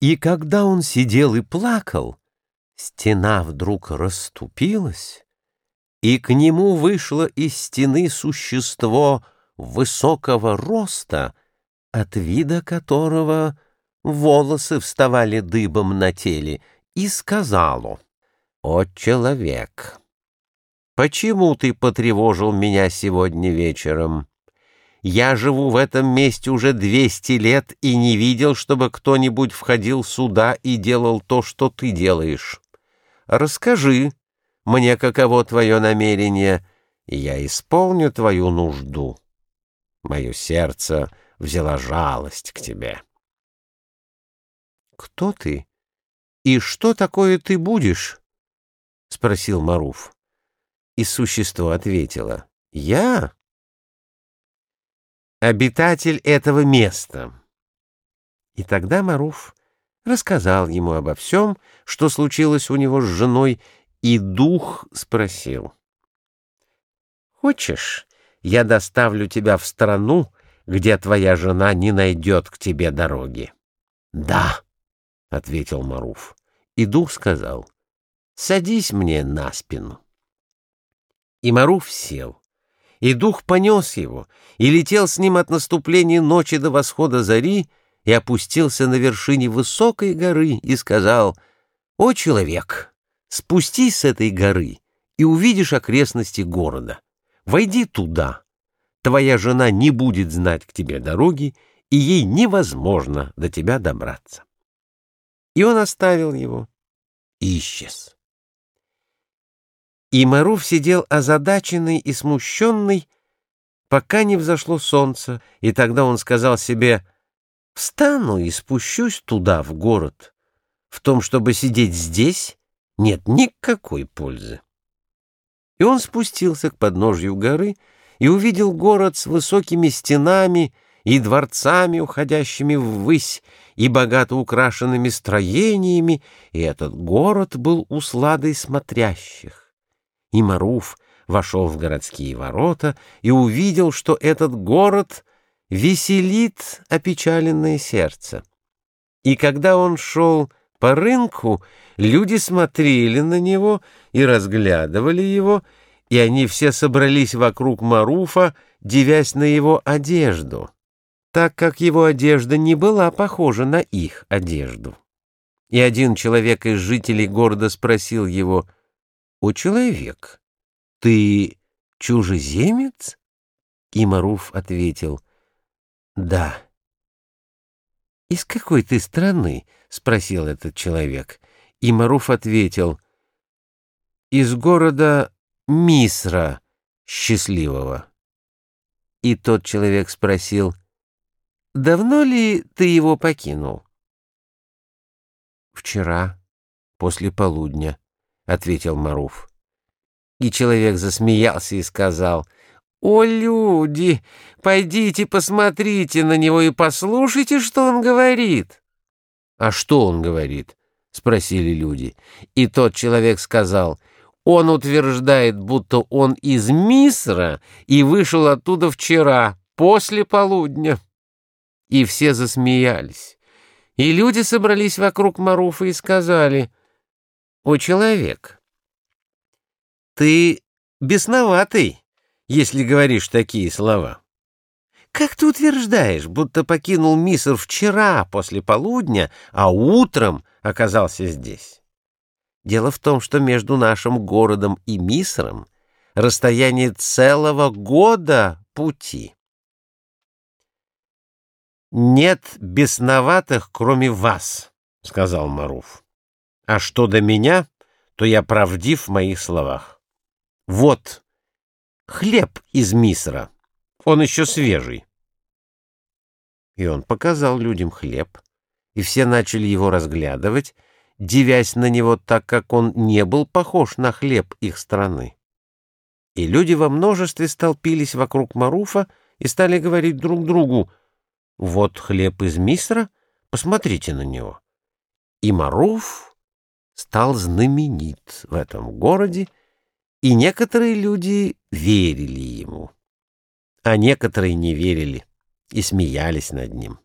И когда он сидел и плакал, стена вдруг расступилась, и к нему вышло из стены существо высокого роста, от вида которого волосы вставали дыбом на теле, и сказало, «О, человек, почему ты потревожил меня сегодня вечером?» Я живу в этом месте уже двести лет и не видел, чтобы кто-нибудь входил сюда и делал то, что ты делаешь. Расскажи мне, каково твое намерение, и я исполню твою нужду. Мое сердце взяло жалость к тебе. «Кто ты? И что такое ты будешь?» — спросил Маруф. И существо ответило. «Я?» Обитатель этого места. И тогда Маруф рассказал ему обо всем, что случилось у него с женой, и дух спросил. «Хочешь, я доставлю тебя в страну, где твоя жена не найдет к тебе дороги?» «Да», — ответил Маруф. И дух сказал, «Садись мне на спину». И Маруф сел и дух понес его, и летел с ним от наступления ночи до восхода зари, и опустился на вершине высокой горы и сказал, «О, человек, спустись с этой горы и увидишь окрестности города. Войди туда. Твоя жена не будет знать к тебе дороги, и ей невозможно до тебя добраться». И он оставил его и исчез. И Маруф сидел озадаченный и смущенный, пока не взошло солнце, и тогда он сказал себе «Встану и спущусь туда, в город. В том, чтобы сидеть здесь, нет никакой пользы». И он спустился к подножью горы и увидел город с высокими стенами и дворцами, уходящими ввысь, и богато украшенными строениями, и этот город был усладой смотрящих и Маруф вошел в городские ворота и увидел, что этот город веселит опечаленное сердце. И когда он шел по рынку, люди смотрели на него и разглядывали его, и они все собрались вокруг Маруфа, девясь на его одежду, так как его одежда не была похожа на их одежду. И один человек из жителей города спросил его — «О, человек, ты чужеземец?» И Маруф ответил, «Да». «Из какой ты страны?» — спросил этот человек. И Маруф ответил, «Из города Мисра счастливого». И тот человек спросил, «Давно ли ты его покинул?» «Вчера, после полудня», ответил Маруф. И человек засмеялся и сказал, «О, люди, пойдите посмотрите на него и послушайте, что он говорит». «А что он говорит?» — спросили люди. И тот человек сказал, «Он утверждает, будто он из Мисра и вышел оттуда вчера, после полудня». И все засмеялись. И люди собрались вокруг Маруфа и сказали, о человек. Ты бесноватый, если говоришь такие слова. Как ты утверждаешь, будто покинул Миср вчера после полудня, а утром оказался здесь? Дело в том, что между нашим городом и Мисром расстояние целого года пути. «Нет бесноватых, кроме вас», — сказал Маруф. А что до меня, то я правдив в моих словах. Вот хлеб из Мисра, он еще свежий. И он показал людям хлеб, и все начали его разглядывать, дивясь на него так, как он не был похож на хлеб их страны. И люди во множестве столпились вокруг Маруфа и стали говорить друг другу, «Вот хлеб из Мисра, посмотрите на него». И Маруф стал знаменит в этом городе, и некоторые люди верили ему, а некоторые не верили и смеялись над ним.